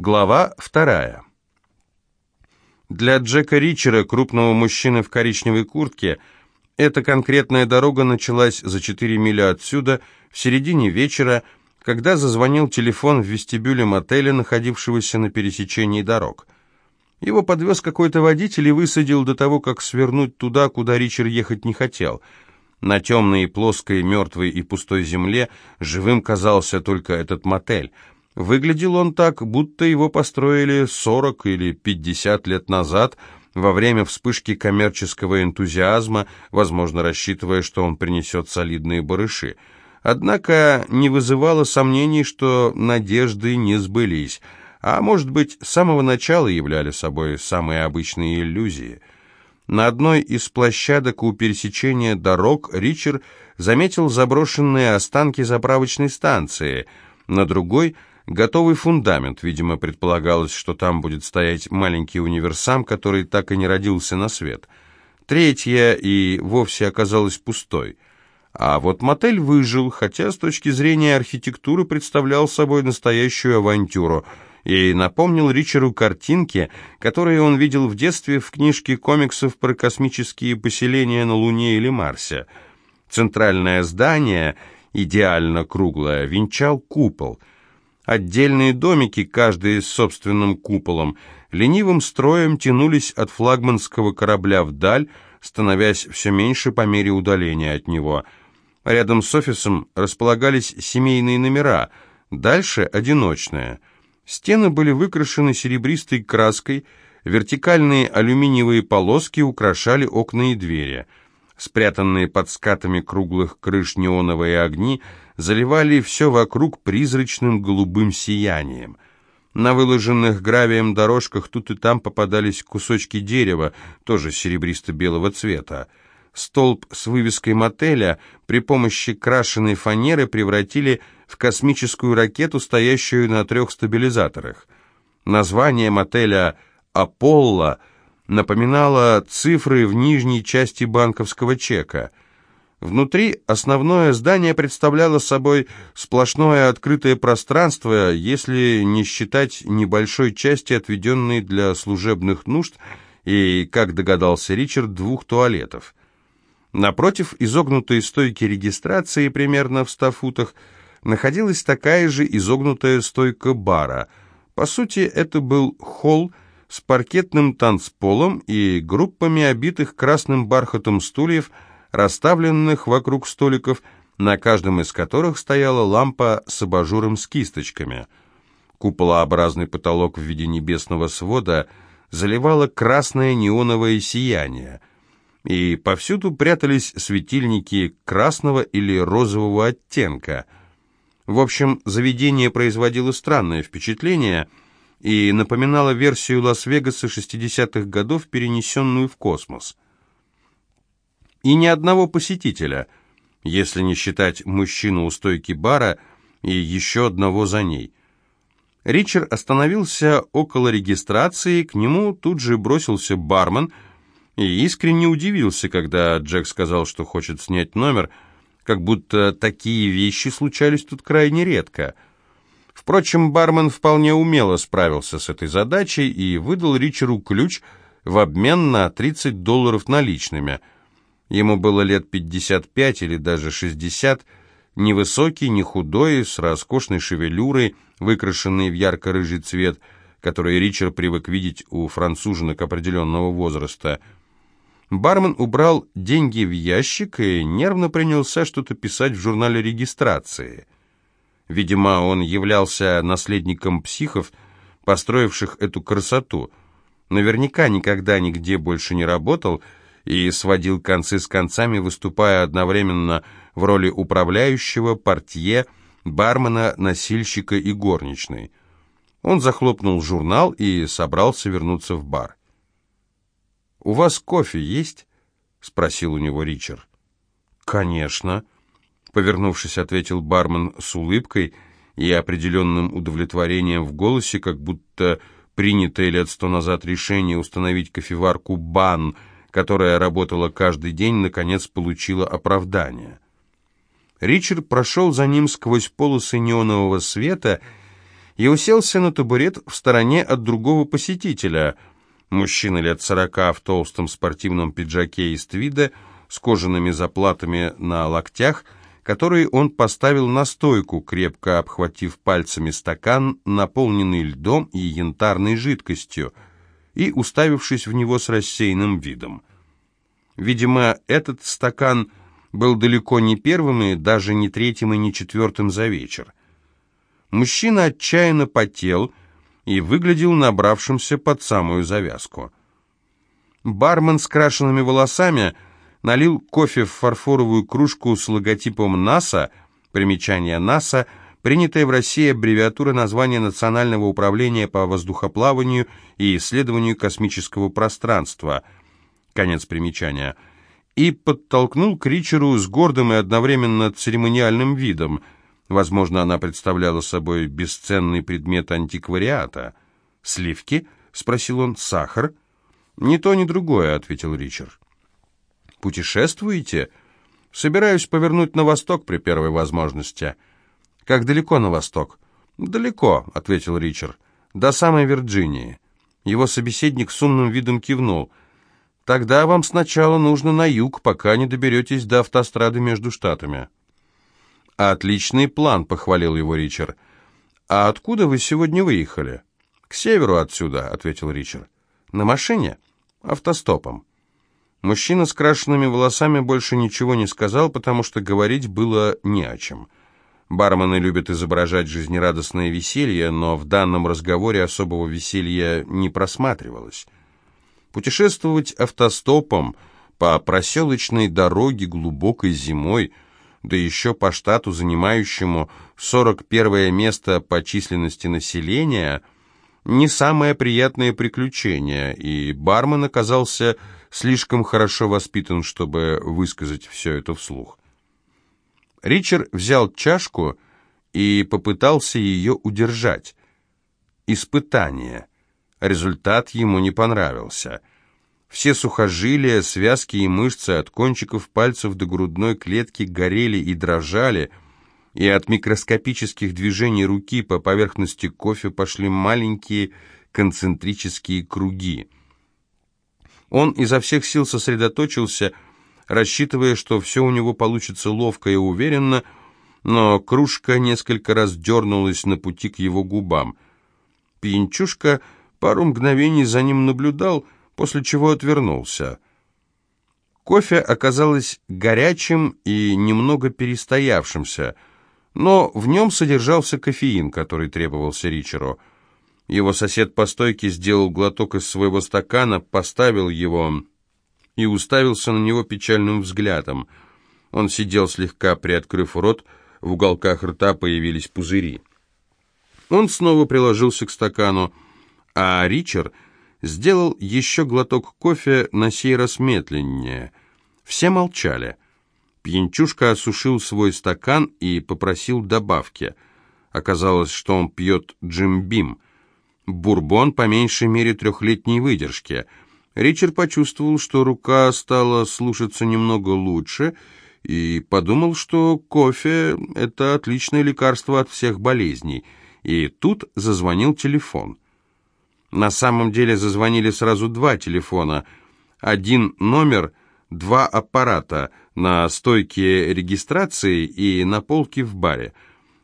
Глава вторая. Для Джека Ричера, крупного мужчины в коричневой куртке, эта конкретная дорога началась за 4 мили отсюда, в середине вечера, когда зазвонил телефон в вестибюле мотеля, находившегося на пересечении дорог. Его подвез какой-то водитель и высадил до того, как свернуть туда, куда Ричард ехать не хотел. На темной, плоской, мертвой и пустой земле живым казался только этот мотель — Выглядел он так, будто его построили 40 или 50 лет назад, во время вспышки коммерческого энтузиазма, возможно, рассчитывая, что он принесет солидные барыши. Однако не вызывало сомнений, что надежды не сбылись, а, может быть, с самого начала являли собой самые обычные иллюзии. На одной из площадок у пересечения дорог Ричард заметил заброшенные останки заправочной станции, на другой — Готовый фундамент, видимо, предполагалось, что там будет стоять маленький универсам, который так и не родился на свет. Третья и вовсе оказалась пустой. А вот мотель выжил, хотя с точки зрения архитектуры представлял собой настоящую авантюру и напомнил Ричарду картинки, которые он видел в детстве в книжке комиксов про космические поселения на Луне или Марсе. Центральное здание, идеально круглое, венчал купол — Отдельные домики, каждый с собственным куполом, ленивым строем тянулись от флагманского корабля вдаль, становясь все меньше по мере удаления от него. Рядом с офисом располагались семейные номера, дальше — одиночные. Стены были выкрашены серебристой краской, вертикальные алюминиевые полоски украшали окна и двери. Спрятанные под скатами круглых крыш неоновые огни — заливали все вокруг призрачным голубым сиянием. На выложенных гравием дорожках тут и там попадались кусочки дерева, тоже серебристо-белого цвета. Столб с вывеской мотеля при помощи крашеной фанеры превратили в космическую ракету, стоящую на трех стабилизаторах. Название мотеля «Аполло» напоминало цифры в нижней части банковского чека – Внутри основное здание представляло собой сплошное открытое пространство, если не считать небольшой части, отведенной для служебных нужд, и, как догадался Ричард, двух туалетов. Напротив изогнутой стойки регистрации, примерно в ста футах, находилась такая же изогнутая стойка бара. По сути, это был холл с паркетным танцполом и группами обитых красным бархатом стульев – расставленных вокруг столиков, на каждом из которых стояла лампа с абажуром с кисточками. Куполообразный потолок в виде небесного свода заливало красное неоновое сияние, и повсюду прятались светильники красного или розового оттенка. В общем, заведение производило странное впечатление и напоминало версию Лас-Вегаса 60-х годов, перенесенную в космос и ни одного посетителя, если не считать мужчину у стойки бара и еще одного за ней. Ричард остановился около регистрации, к нему тут же бросился бармен и искренне удивился, когда Джек сказал, что хочет снять номер, как будто такие вещи случались тут крайне редко. Впрочем, бармен вполне умело справился с этой задачей и выдал Ричарду ключ в обмен на 30 долларов наличными – Ему было лет 55 или даже 60, невысокий, не худой, с роскошной шевелюрой, выкрашенной в ярко-рыжий цвет, который Ричард привык видеть у француженок определенного возраста. Бармен убрал деньги в ящик и нервно принялся что-то писать в журнале регистрации. Видимо, он являлся наследником психов, построивших эту красоту. Наверняка никогда нигде больше не работал, и сводил концы с концами, выступая одновременно в роли управляющего, портье, бармена, носильщика и горничной. Он захлопнул журнал и собрался вернуться в бар. «У вас кофе есть?» — спросил у него Ричард. «Конечно», — повернувшись, ответил бармен с улыбкой и определенным удовлетворением в голосе, как будто принятое лет сто назад решение установить кофеварку «Бан» которая работала каждый день, наконец получила оправдание. Ричард прошел за ним сквозь полосы неонового света и уселся на табурет в стороне от другого посетителя, мужчина лет сорока в толстом спортивном пиджаке из твида, с кожаными заплатами на локтях, которые он поставил на стойку, крепко обхватив пальцами стакан, наполненный льдом и янтарной жидкостью, и уставившись в него с рассеянным видом. Видимо, этот стакан был далеко не первым и даже не третьим и не четвертым за вечер. Мужчина отчаянно потел и выглядел набравшимся под самую завязку. Бармен с крашенными волосами налил кофе в фарфоровую кружку с логотипом НАСА, примечание НАСА, принятая в России аббревиатура названия Национального управления по воздухоплаванию и исследованию космического пространства, конец примечания, и подтолкнул к Ричеру с гордым и одновременно церемониальным видом – Возможно, она представляла собой бесценный предмет антиквариата. «Сливки?» — спросил он. «Сахар?» «Ни то, ни другое», — ответил Ричард. «Путешествуете?» «Собираюсь повернуть на восток при первой возможности». «Как далеко на восток?» «Далеко», — ответил Ричард. «До самой Вирджинии». Его собеседник с умным видом кивнул. «Тогда вам сначала нужно на юг, пока не доберетесь до автострады между штатами». «Отличный план», — похвалил его Ричард. «А откуда вы сегодня выехали?» «К северу отсюда», — ответил Ричард. «На машине?» «Автостопом». Мужчина с крашенными волосами больше ничего не сказал, потому что говорить было не о чем. Бармены любят изображать жизнерадостное веселье, но в данном разговоре особого веселья не просматривалось. Путешествовать автостопом по проселочной дороге глубокой зимой — да еще по штату, занимающему 41 место по численности населения, не самое приятное приключение, и бармен оказался слишком хорошо воспитан, чтобы высказать все это вслух. Ричард взял чашку и попытался ее удержать. Испытание. Результат ему не понравился — все сухожилия, связки и мышцы от кончиков пальцев до грудной клетки горели и дрожали, и от микроскопических движений руки по поверхности кофе пошли маленькие концентрические круги. Он изо всех сил сосредоточился, рассчитывая, что все у него получится ловко и уверенно, но кружка несколько раз дернулась на пути к его губам. Пьянчушка пару мгновений за ним наблюдал — после чего отвернулся. Кофе оказалось горячим и немного перестоявшимся, но в нем содержался кофеин, который требовался Ричеру. Его сосед по стойке сделал глоток из своего стакана, поставил его и уставился на него печальным взглядом. Он сидел слегка приоткрыв рот, в уголках рта появились пузыри. Он снова приложился к стакану, а Ричард сделал еще глоток кофе, на сей раз медленнее. Все молчали. Пьянчушка осушил свой стакан и попросил добавки. Оказалось, что он пьет джимбим. Бурбон по меньшей мере трехлетней выдержки. Ричард почувствовал, что рука стала слушаться немного лучше, и подумал, что кофе — это отличное лекарство от всех болезней. И тут зазвонил телефон. На самом деле зазвонили сразу два телефона. Один номер, два аппарата на стойке регистрации и на полке в баре.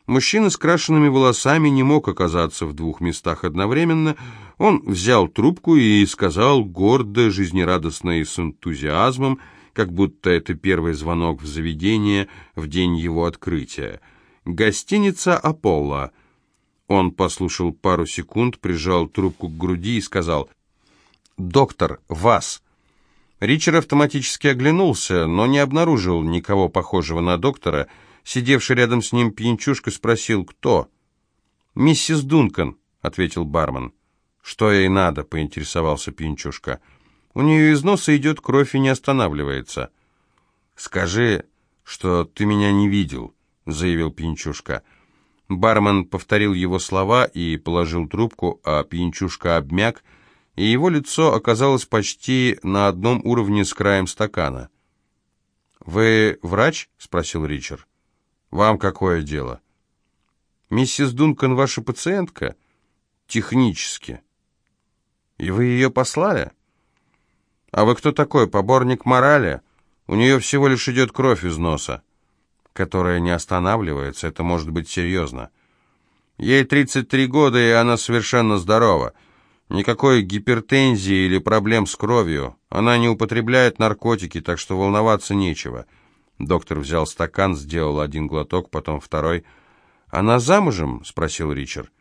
Мужчина с крашенными волосами не мог оказаться в двух местах одновременно. Он взял трубку и сказал гордо, жизнерадостно и с энтузиазмом, как будто это первый звонок в заведение в день его открытия. «Гостиница «Аполло». Он послушал пару секунд, прижал трубку к груди и сказал «Доктор, вас!» Ричард автоматически оглянулся, но не обнаружил никого похожего на доктора. Сидевший рядом с ним пьянчушка спросил «Кто?» «Миссис Дункан», — ответил бармен. «Что ей надо?» — поинтересовался пьянчушка. «У нее из носа идет кровь и не останавливается». «Скажи, что ты меня не видел», — заявил пьянчушка. Бармен повторил его слова и положил трубку, а пьянчушка обмяк, и его лицо оказалось почти на одном уровне с краем стакана. «Вы врач?» — спросил Ричард. «Вам какое дело?» Миссис Дункан ваша пациентка? Технически. И вы ее послали? А вы кто такой, поборник морали? У нее всего лишь идет кровь из носа, которая не останавливается, это может быть серьезно. Ей 33 года, и она совершенно здорова. Никакой гипертензии или проблем с кровью. Она не употребляет наркотики, так что волноваться нечего. Доктор взял стакан, сделал один глоток, потом второй. «Она замужем?» — спросил Ричард.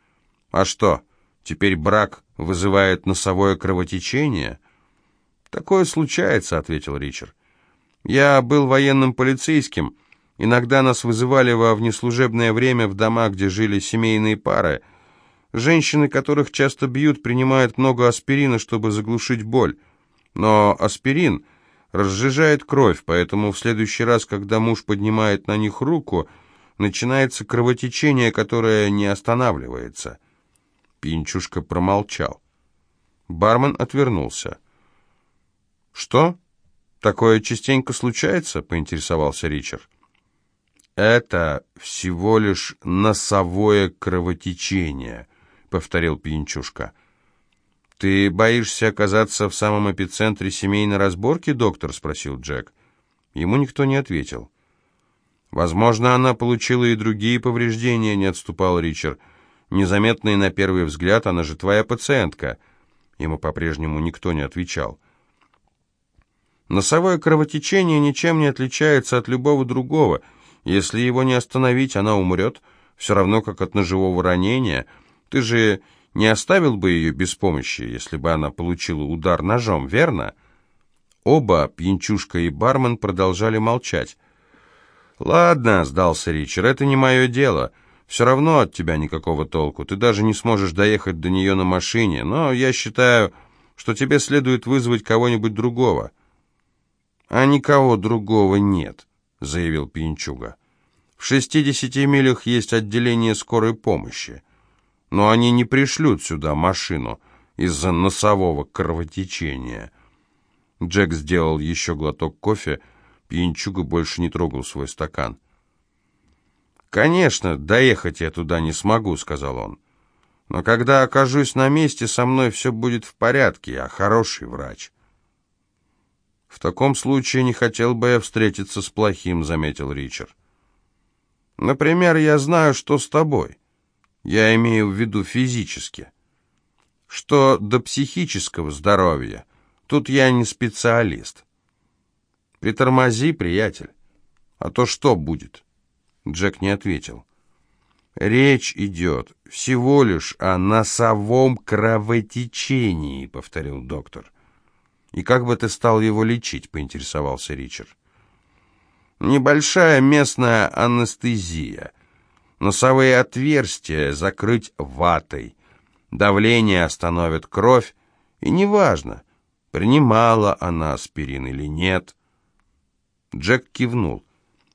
«А что, теперь брак вызывает носовое кровотечение?» «Такое случается», — ответил Ричард. «Я был военным полицейским. Иногда нас вызывали во внеслужебное время в дома, где жили семейные пары. Женщины, которых часто бьют, принимают много аспирина, чтобы заглушить боль. Но аспирин разжижает кровь, поэтому в следующий раз, когда муж поднимает на них руку, начинается кровотечение, которое не останавливается. Пинчушка промолчал. Бармен отвернулся. «Что? Такое частенько случается?» — поинтересовался Ричард. «Это всего лишь носовое кровотечение», — повторил Пинчушка. «Ты боишься оказаться в самом эпицентре семейной разборки, доктор?» — спросил Джек. Ему никто не ответил. «Возможно, она получила и другие повреждения», — не отступал Ричард. «Незаметные на первый взгляд, она же твоя пациентка». Ему по-прежнему никто не отвечал. «Носовое кровотечение ничем не отличается от любого другого. Если его не остановить, она умрет, все равно как от ножевого ранения. Ты же не оставил бы ее без помощи, если бы она получила удар ножом, верно?» Оба, пьянчушка и бармен, продолжали молчать. «Ладно», — сдался Ричард, — «это не мое дело. Все равно от тебя никакого толку. Ты даже не сможешь доехать до нее на машине. Но я считаю, что тебе следует вызвать кого-нибудь другого». «А никого другого нет», — заявил Пьянчуга. «В шестидесяти милях есть отделение скорой помощи. Но они не пришлют сюда машину из-за носового кровотечения». Джек сделал еще глоток кофе, — Пьянчуга больше не трогал свой стакан. «Конечно, доехать я туда не смогу», — сказал он. «Но когда окажусь на месте, со мной все будет в порядке, я хороший врач». «В таком случае не хотел бы я встретиться с плохим», — заметил Ричард. «Например, я знаю, что с тобой. Я имею в виду физически. Что до психического здоровья, тут я не специалист». «Притормози, приятель. А то что будет?» Джек не ответил. «Речь идет всего лишь о носовом кровотечении», — повторил доктор. «И как бы ты стал его лечить?» — поинтересовался Ричард. «Небольшая местная анестезия. Носовые отверстия закрыть ватой. Давление остановит кровь, и неважно, принимала она аспирин или нет». Джек кивнул.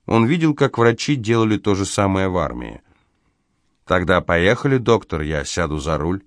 Он видел, как врачи делали то же самое в армии. «Тогда поехали, доктор, я сяду за руль».